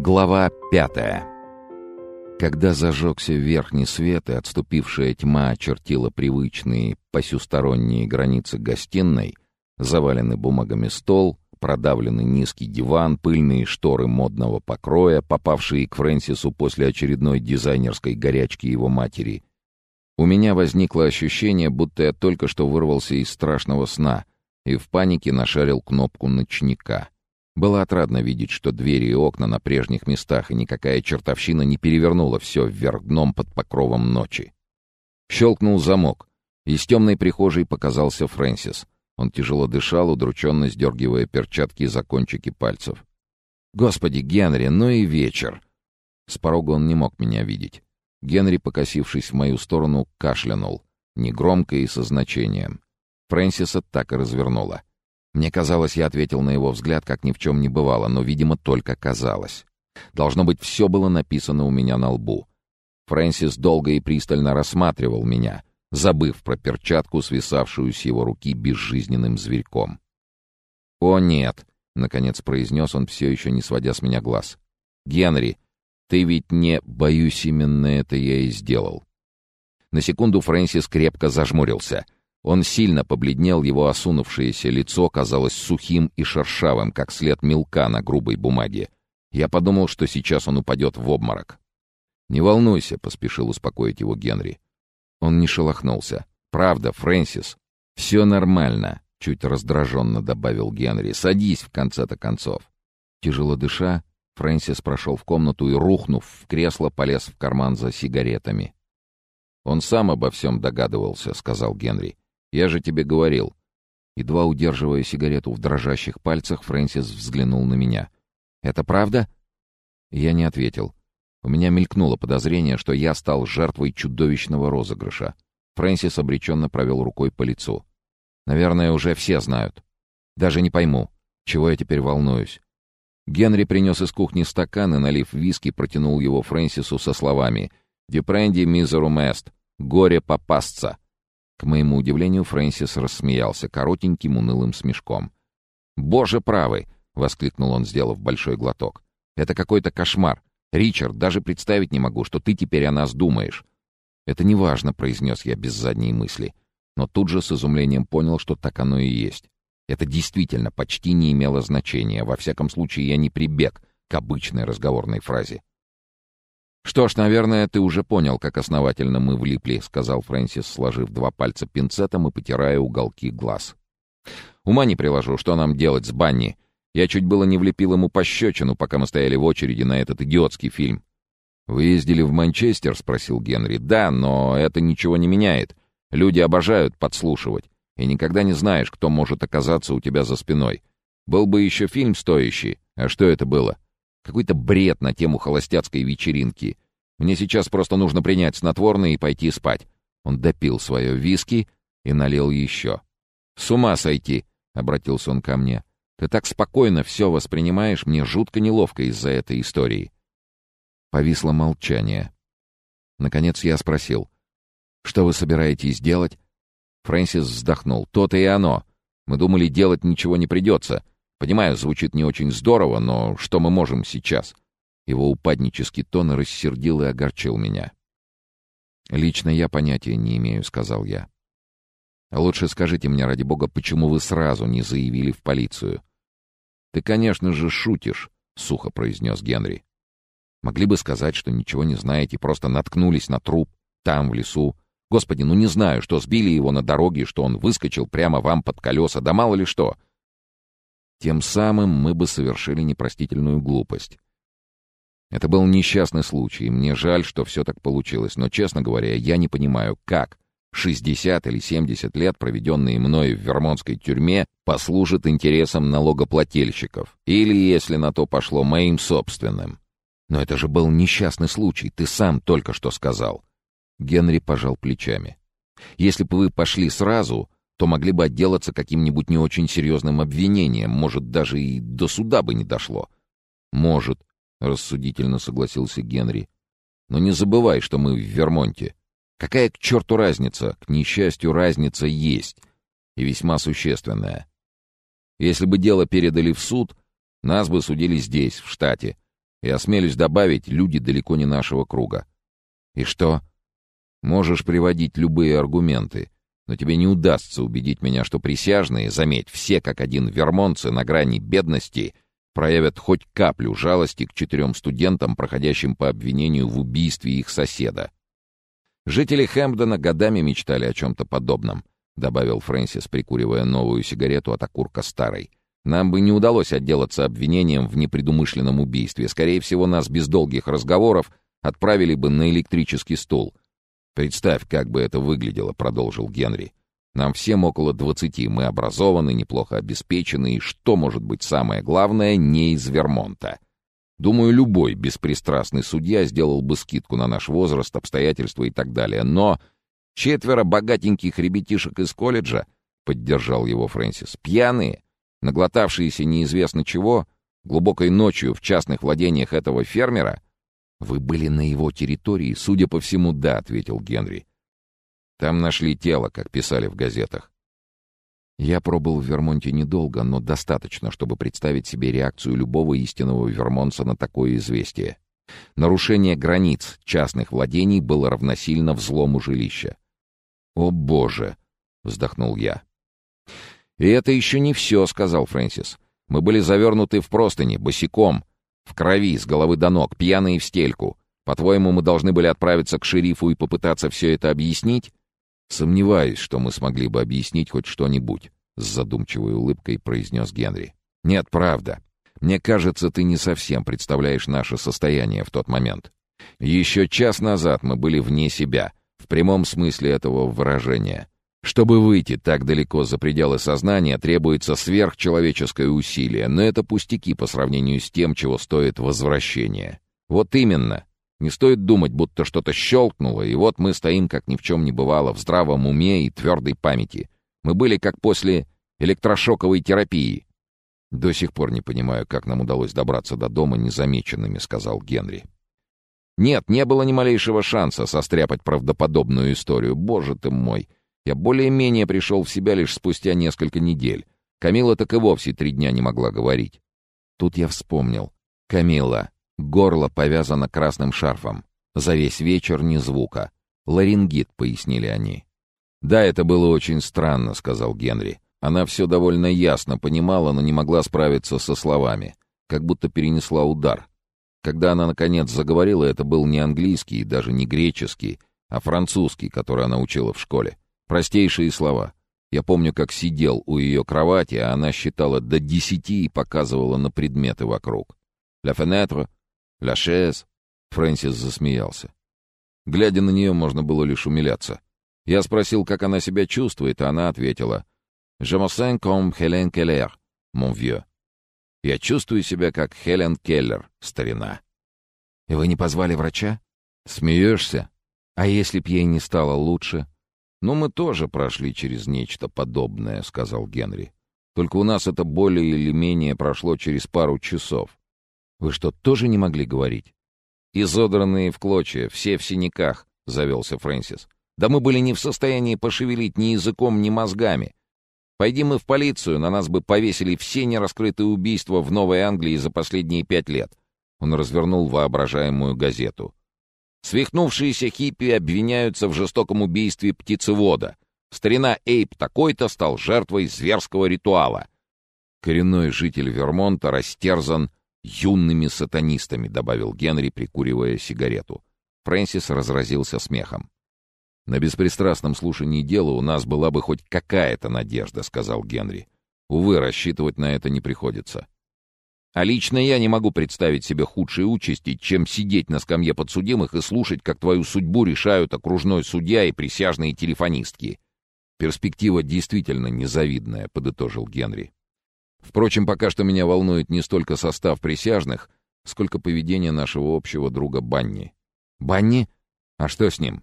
Глава пятая. Когда зажегся верхний свет и отступившая тьма очертила привычные посюсторонние границы гостиной, заваленный бумагами стол, продавленный низкий диван, пыльные шторы модного покроя, попавшие к Фрэнсису после очередной дизайнерской горячки его матери, у меня возникло ощущение, будто я только что вырвался из страшного сна и в панике нашарил кнопку ночника — было отрадно видеть, что двери и окна на прежних местах, и никакая чертовщина не перевернула все вверх дном под покровом ночи. Щелкнул замок. Из темной прихожей показался Фрэнсис. Он тяжело дышал, удрученно сдергивая перчатки за кончики пальцев. «Господи, Генри, ну и вечер!» С порога он не мог меня видеть. Генри, покосившись в мою сторону, кашлянул, негромко и со значением. Фрэнсиса так и развернула. Мне казалось, я ответил на его взгляд, как ни в чем не бывало, но, видимо, только казалось. Должно быть, все было написано у меня на лбу. Фрэнсис долго и пристально рассматривал меня, забыв про перчатку, свисавшую с его руки безжизненным зверьком. «О, нет!» — наконец произнес он, все еще не сводя с меня глаз. «Генри, ты ведь не... Боюсь, именно это я и сделал». На секунду Фрэнсис крепко зажмурился — он сильно побледнел, его осунувшееся лицо казалось сухим и шершавым, как след мелка на грубой бумаге. Я подумал, что сейчас он упадет в обморок. «Не волнуйся», — поспешил успокоить его Генри. Он не шелохнулся. «Правда, Фрэнсис, все нормально», — чуть раздраженно добавил Генри. «Садись, в конце-то концов». Тяжело дыша, Фрэнсис прошел в комнату и, рухнув в кресло, полез в карман за сигаретами. «Он сам обо всем догадывался», — сказал Генри. Я же тебе говорил». Едва удерживая сигарету в дрожащих пальцах, Фрэнсис взглянул на меня. «Это правда?» Я не ответил. У меня мелькнуло подозрение, что я стал жертвой чудовищного розыгрыша. Фрэнсис обреченно провел рукой по лицу. «Наверное, уже все знают. Даже не пойму, чего я теперь волнуюсь». Генри принес из кухни стакан и, налив виски, протянул его Фрэнсису со словами «Депренди мизерум эст. Горе попасться». К моему удивлению, Фрэнсис рассмеялся коротеньким унылым смешком. «Боже правый!» — воскликнул он, сделав большой глоток. «Это какой-то кошмар. Ричард, даже представить не могу, что ты теперь о нас думаешь». «Это неважно», — произнес я без задней мысли. Но тут же с изумлением понял, что так оно и есть. Это действительно почти не имело значения. Во всяком случае, я не прибег к обычной разговорной фразе. «Что ж, наверное, ты уже понял, как основательно мы влипли», — сказал Фрэнсис, сложив два пальца пинцетом и потирая уголки глаз. «Ума не приложу, что нам делать с Банни. Я чуть было не влепил ему пощечину, пока мы стояли в очереди на этот идиотский фильм». «Вы ездили в Манчестер?» — спросил Генри. «Да, но это ничего не меняет. Люди обожают подслушивать, и никогда не знаешь, кто может оказаться у тебя за спиной. Был бы еще фильм стоящий. А что это было?» Какой-то бред на тему холостяцкой вечеринки. Мне сейчас просто нужно принять снотворное и пойти спать. Он допил свое виски и налил еще. «С ума сойти!» — обратился он ко мне. «Ты так спокойно все воспринимаешь, мне жутко неловко из-за этой истории». Повисло молчание. Наконец я спросил. «Что вы собираетесь делать?» Фрэнсис вздохнул. «То-то и оно. Мы думали, делать ничего не придется. Понимаю, звучит не очень здорово, но что мы можем сейчас? Его упаднический тон рассердил и огорчил меня. «Лично я понятия не имею», — сказал я. «Лучше скажите мне, ради бога, почему вы сразу не заявили в полицию?» «Ты, конечно же, шутишь», — сухо произнес Генри. «Могли бы сказать, что ничего не знаете, просто наткнулись на труп там, в лесу. Господи, ну не знаю, что сбили его на дороге, что он выскочил прямо вам под колеса, да мало ли что. Тем самым мы бы совершили непростительную глупость. Это был несчастный случай, мне жаль, что все так получилось, но, честно говоря, я не понимаю, как 60 или 70 лет, проведенные мной в вермонтской тюрьме, послужат интересам налогоплательщиков, или, если на то пошло, моим собственным. Но это же был несчастный случай, ты сам только что сказал. Генри пожал плечами. Если бы вы пошли сразу, то могли бы отделаться каким-нибудь не очень серьезным обвинением, может, даже и до суда бы не дошло. «Может», — рассудительно согласился Генри. «Но не забывай, что мы в Вермонте. Какая к черту разница? К несчастью, разница есть, и весьма существенная. Если бы дело передали в суд, нас бы судили здесь, в штате, И осмелюсь добавить, люди далеко не нашего круга. И что? Можешь приводить любые аргументы, но тебе не удастся убедить меня, что присяжные, заметь, все как один вермонцы на грани бедности, проявят хоть каплю жалости к четырем студентам, проходящим по обвинению в убийстве их соседа. Жители Хэмпдона годами мечтали о чем-то подобном, добавил Фрэнсис, прикуривая новую сигарету от окурка старой. Нам бы не удалось отделаться обвинением в непредумышленном убийстве. Скорее всего, нас без долгих разговоров отправили бы на электрический стул — «Представь, как бы это выглядело», — продолжил Генри. «Нам всем около двадцати, мы образованы, неплохо обеспечены, и что может быть самое главное, не из Вермонта. Думаю, любой беспристрастный судья сделал бы скидку на наш возраст, обстоятельства и так далее. Но четверо богатеньких ребятишек из колледжа, — поддержал его Фрэнсис, — пьяные, наглотавшиеся неизвестно чего, глубокой ночью в частных владениях этого фермера — «Вы были на его территории?» «Судя по всему, да», — ответил Генри. «Там нашли тело, как писали в газетах». Я пробыл в Вермонте недолго, но достаточно, чтобы представить себе реакцию любого истинного вермонца на такое известие. Нарушение границ частных владений было равносильно взлому жилища. «О, Боже!» — вздохнул я. «И это еще не все», — сказал Фрэнсис. «Мы были завернуты в простыни, босиком, в крови, с головы до ног, пьяные в стельку. По-твоему, мы должны были отправиться к шерифу и попытаться все это объяснить? Сомневаюсь, что мы смогли бы объяснить хоть что-нибудь, с задумчивой улыбкой произнес Генри. Нет, правда. Мне кажется, ты не совсем представляешь наше состояние в тот момент. Еще час назад мы были вне себя, в прямом смысле этого выражения. Чтобы выйти так далеко за пределы сознания, требуется сверхчеловеческое усилие, но это пустяки по сравнению с тем, чего стоит возвращение. Вот именно. Не стоит думать, будто что-то щелкнуло, и вот мы стоим, как ни в чем не бывало, в здравом уме и твердой памяти. Мы были как после электрошоковой терапии. «До сих пор не понимаю, как нам удалось добраться до дома незамеченными», — сказал Генри. «Нет, не было ни малейшего шанса состряпать правдоподобную историю. Боже ты мой!» Я более-менее пришел в себя лишь спустя несколько недель. Камила так и вовсе три дня не могла говорить. Тут я вспомнил. Камила. Горло повязано красным шарфом. За весь вечер ни звука. Ларингит, пояснили они. «Да, это было очень странно», — сказал Генри. Она все довольно ясно понимала, но не могла справиться со словами. Как будто перенесла удар. Когда она, наконец, заговорила, это был не английский, даже не греческий, а французский, который она учила в школе. Простейшие слова. Я помню, как сидел у ее кровати, а она считала до десяти и показывала на предметы вокруг. «Ля фенетре», «Ля шез». Фрэнсис засмеялся. Глядя на нее, можно было лишь умиляться. Я спросил, как она себя чувствует, а она ответила. «Je me sens comme Hélène Keller, mon vieux». «Я чувствую себя, как Хелен Келлер, старина». «И вы не позвали врача?» «Смеешься? А если б ей не стало лучше?» «Но мы тоже прошли через нечто подобное», — сказал Генри. «Только у нас это более или менее прошло через пару часов. Вы что, тоже не могли говорить?» «Изодранные в клочья, все в синяках», — завелся Фрэнсис. «Да мы были не в состоянии пошевелить ни языком, ни мозгами. Пойди мы в полицию, на нас бы повесили все нераскрытые убийства в Новой Англии за последние пять лет». Он развернул воображаемую газету. Свихнувшиеся хиппи обвиняются в жестоком убийстве птицевода. Старина Эйп такой-то стал жертвой зверского ритуала. Коренной житель Вермонта растерзан юными сатанистами, добавил Генри, прикуривая сигарету. Фрэнсис разразился смехом. «На беспристрастном слушании дела у нас была бы хоть какая-то надежда», — сказал Генри. «Увы, рассчитывать на это не приходится. А лично я не могу представить себе худшей участи, чем сидеть на скамье подсудимых и слушать, как твою судьбу решают окружной судья и присяжные телефонистки. Перспектива действительно незавидная, подытожил Генри. Впрочем, пока что меня волнует не столько состав присяжных, сколько поведение нашего общего друга Банни. Банни? А что с ним?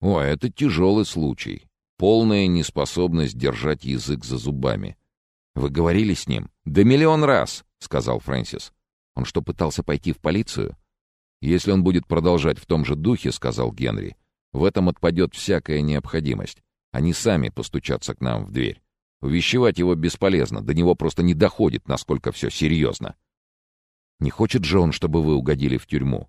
О, это тяжелый случай. Полная неспособность держать язык за зубами. Вы говорили с ним? Да миллион раз. — сказал Фрэнсис. «Он что, пытался пойти в полицию?» «Если он будет продолжать в том же духе, — сказал Генри, — в этом отпадет всякая необходимость. Они сами постучатся к нам в дверь. Увещевать его бесполезно, до него просто не доходит, насколько все серьезно». Не хочет же он, чтобы вы угодили в тюрьму?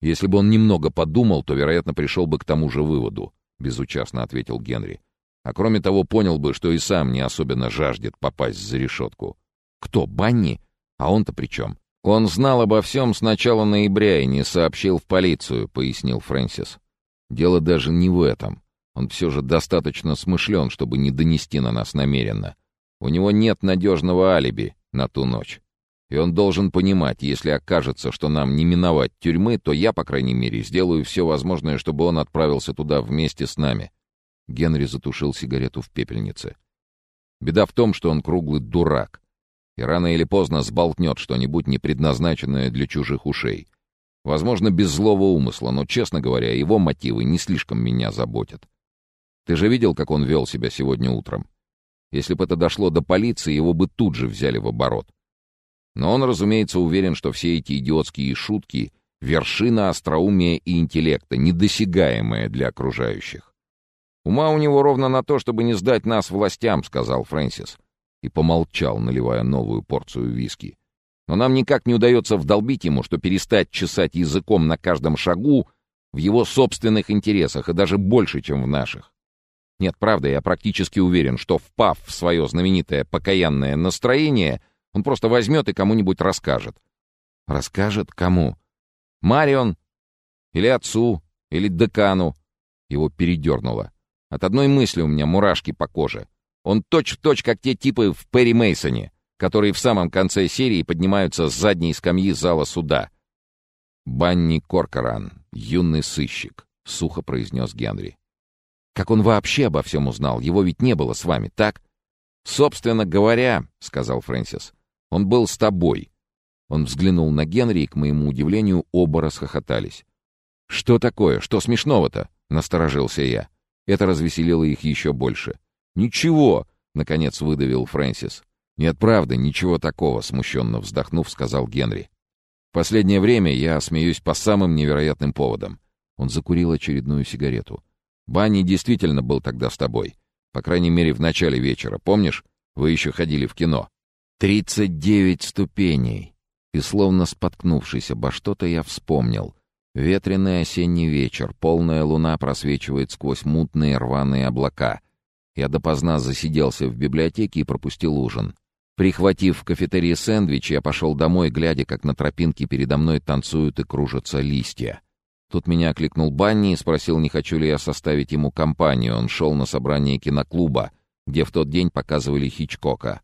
Если бы он немного подумал, то, вероятно, пришел бы к тому же выводу, — безучастно ответил Генри. А кроме того, понял бы, что и сам не особенно жаждет попасть за решетку. Кто, Банни? А он-то при чем? Он знал обо всем с начала ноября и не сообщил в полицию, — пояснил Фрэнсис. Дело даже не в этом. Он все же достаточно смышлен, чтобы не донести на нас намеренно. У него нет надежного алиби на ту ночь. И он должен понимать, если окажется, что нам не миновать тюрьмы, то я, по крайней мере, сделаю все возможное, чтобы он отправился туда вместе с нами. Генри затушил сигарету в пепельнице. Беда в том, что он круглый дурак. И рано или поздно сболтнет что-нибудь, не предназначенное для чужих ушей. Возможно, без злого умысла, но, честно говоря, его мотивы не слишком меня заботят. Ты же видел, как он вел себя сегодня утром? Если бы это дошло до полиции, его бы тут же взяли в оборот. Но он, разумеется, уверен, что все эти идиотские шутки — вершина остроумия и интеллекта, недосягаемая для окружающих. «Ума у него ровно на то, чтобы не сдать нас властям», — сказал Фрэнсис. И помолчал, наливая новую порцию виски. «Но нам никак не удается вдолбить ему, что перестать чесать языком на каждом шагу в его собственных интересах, и даже больше, чем в наших. Нет, правда, я практически уверен, что, впав в свое знаменитое покаянное настроение, он просто возьмет и кому-нибудь расскажет. Расскажет кому? Марион? Или отцу? Или декану? Его передернуло. От одной мысли у меня мурашки по коже. Он точь-в-точь, точь, как те типы в Перри Мейсоне, которые в самом конце серии поднимаются с задней скамьи зала суда. «Банни Коркоран, юный сыщик», — сухо произнес Генри. «Как он вообще обо всем узнал? Его ведь не было с вами, так?» «Собственно говоря», — сказал Фрэнсис, он был с тобой». Он взглянул на Генри, и, к моему удивлению, оба расхохотались. «Что такое? Что смешного-то?» — насторожился я. Это развеселило их еще больше. «Ничего!» — наконец выдавил Фрэнсис. «Нет, правда, ничего такого», — смущенно вздохнув, сказал Генри. «В последнее время я смеюсь по самым невероятным поводам». Он закурил очередную сигарету. «Банни действительно был тогда с тобой. По крайней мере, в начале вечера. Помнишь? Вы еще ходили в кино». Тридцать девять ступеней. И словно споткнувшись обо что-то, я вспомнил. Ветреный осенний вечер, полная луна просвечивает сквозь мутные рваные облака. Я допоздна засиделся в библиотеке и пропустил ужин. Прихватив в кафетерии сэндвич, я пошел домой, глядя, как на тропинке передо мной танцуют и кружатся листья. Тут меня окликнул Банни и спросил, не хочу ли я составить ему компанию. Он шел на собрание киноклуба, где в тот день показывали Хичкока.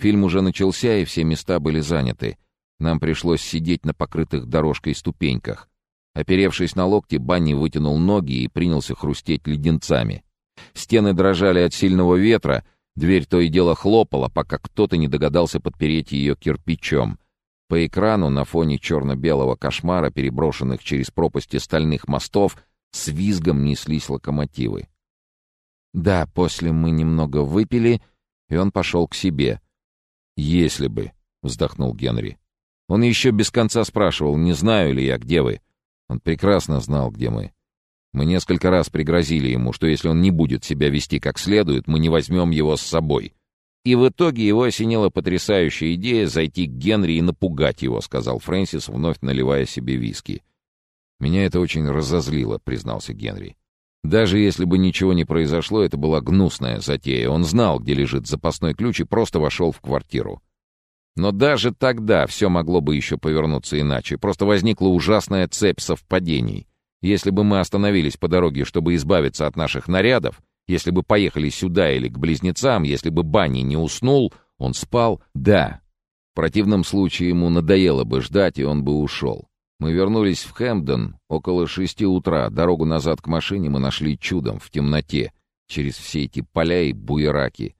Фильм уже начался, и все места были заняты. Нам пришлось сидеть на покрытых дорожкой ступеньках. Оперевшись на локти, Банни вытянул ноги и принялся хрустеть леденцами. Стены дрожали от сильного ветра, дверь то и дело хлопала, пока кто-то не догадался подпереть ее кирпичом. По экрану на фоне черно-белого кошмара, переброшенных через пропасти стальных мостов, с визгом неслись локомотивы. Да, после мы немного выпили, и он пошел к себе — «Если бы», — вздохнул Генри. Он еще без конца спрашивал, не знаю ли я, где вы. Он прекрасно знал, где мы. Мы несколько раз пригрозили ему, что если он не будет себя вести как следует, мы не возьмем его с собой. И в итоге его осенила потрясающая идея зайти к Генри и напугать его, сказал Фрэнсис, вновь наливая себе виски. «Меня это очень разозлило», — признался Генри. Даже если бы ничего не произошло, это была гнусная затея. Он знал, где лежит запасной ключ и просто вошел в квартиру. Но даже тогда все могло бы еще повернуться иначе. Просто возникла ужасная цепь совпадений. Если бы мы остановились по дороге, чтобы избавиться от наших нарядов, если бы поехали сюда или к близнецам, если бы Банни не уснул, он спал, да. В противном случае ему надоело бы ждать, и он бы ушел. Мы вернулись в Хэмпдон около шести утра. Дорогу назад к машине мы нашли чудом, в темноте, через все эти поля и буераки.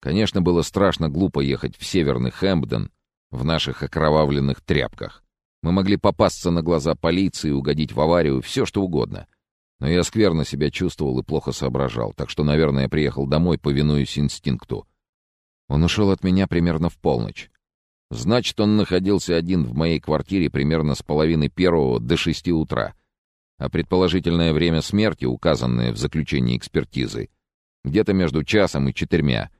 Конечно, было страшно глупо ехать в северный Хэмпдон в наших окровавленных тряпках. Мы могли попасться на глаза полиции, угодить в аварию, все что угодно. Но я скверно себя чувствовал и плохо соображал, так что, наверное, приехал домой, повинуясь инстинкту. Он ушел от меня примерно в полночь. Значит, он находился один в моей квартире примерно с половины первого до шести утра. А предположительное время смерти, указанное в заключении экспертизы, где-то между часом и четырьмя.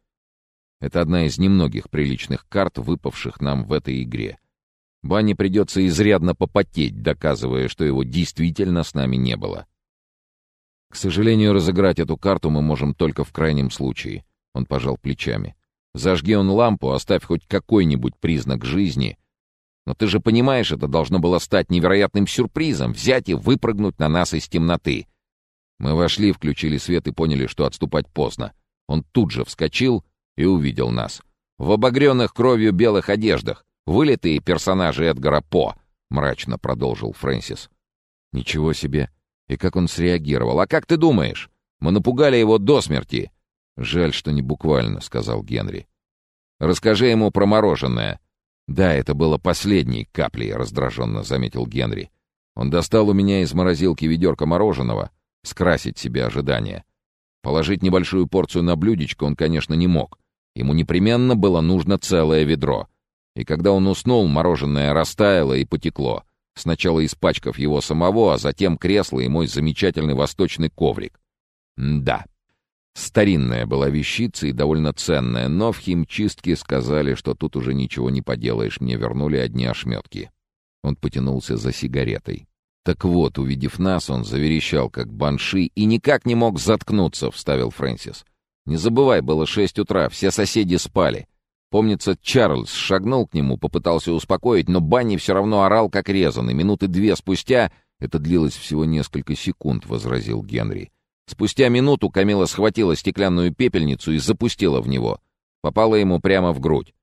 Это одна из немногих приличных карт, выпавших нам в этой игре. Банне придется изрядно попотеть, доказывая, что его действительно с нами не было. К сожалению, разыграть эту карту мы можем только в крайнем случае. Он пожал плечами. Зажги он лампу, оставь хоть какой-нибудь признак жизни. Но ты же понимаешь, это должно было стать невероятным сюрпризом, взять и выпрыгнуть на нас из темноты. Мы вошли, включили свет и поняли, что отступать поздно. Он тут же вскочил и увидел нас. В обогренных кровью белых одеждах, вылитые персонажи Эдгара По, мрачно продолжил Фрэнсис. Ничего себе. И как он среагировал? А как ты думаешь? Мы напугали его до смерти. Жаль, что не буквально, сказал Генри. Расскажи ему про мороженое. Да, это было последней каплей, раздраженно заметил Генри. Он достал у меня из морозилки ведерко мороженого, скрасить себе ожидания. Положить небольшую порцию на блюдечко он, конечно, не мог. Ему непременно было нужно целое ведро. И когда он уснул, мороженое растаяло и потекло сначала испачкав его самого, а затем кресло и мой замечательный восточный коврик. М да, старинная была вещица и довольно ценная, но в химчистке сказали, что тут уже ничего не поделаешь, мне вернули одни ошметки. Он потянулся за сигаретой. Так вот, увидев нас, он заверещал, как банши, и никак не мог заткнуться, — вставил Фрэнсис. Не забывай, было шесть утра, все соседи спали. Помнится, Чарльз шагнул к нему, попытался успокоить, но Банни все равно орал, как резанный. Минуты две спустя... Это длилось всего несколько секунд, — возразил Генри. Спустя минуту Камила схватила стеклянную пепельницу и запустила в него. Попала ему прямо в грудь.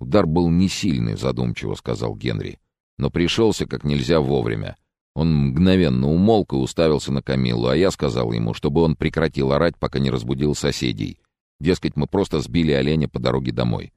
Удар был не сильный, задумчиво сказал Генри, но пришелся как нельзя вовремя. Он мгновенно умолк и уставился на Камилу, а я сказал ему, чтобы он прекратил орать, пока не разбудил соседей. Дескать, мы просто сбили оленя по дороге домой.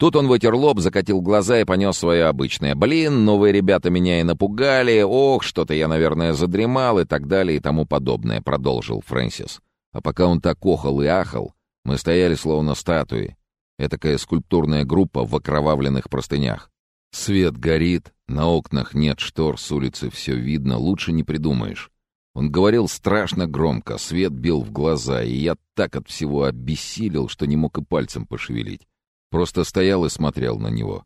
Тут он вытер лоб, закатил глаза и понес свое обычное. «Блин, новые ребята меня и напугали. Ох, что-то я, наверное, задремал» и так далее и тому подобное, — продолжил Фрэнсис. А пока он так охал и ахал, мы стояли словно статуи. Этакая скульптурная группа в окровавленных простынях. Свет горит, на окнах нет штор, с улицы все видно, лучше не придумаешь. Он говорил страшно громко, свет бил в глаза, и я так от всего обессилел, что не мог и пальцем пошевелить. Просто стоял и смотрел на него.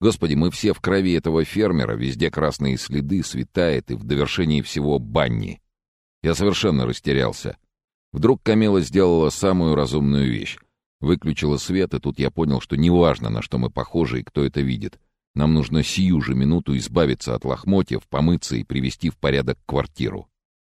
Господи, мы все в крови этого фермера, везде красные следы, светает, и в довершении всего банни. Я совершенно растерялся. Вдруг Камила сделала самую разумную вещь. Выключила свет, и тут я понял, что неважно, на что мы похожи и кто это видит. Нам нужно сию же минуту избавиться от лохмотьев, помыться и привести в порядок квартиру.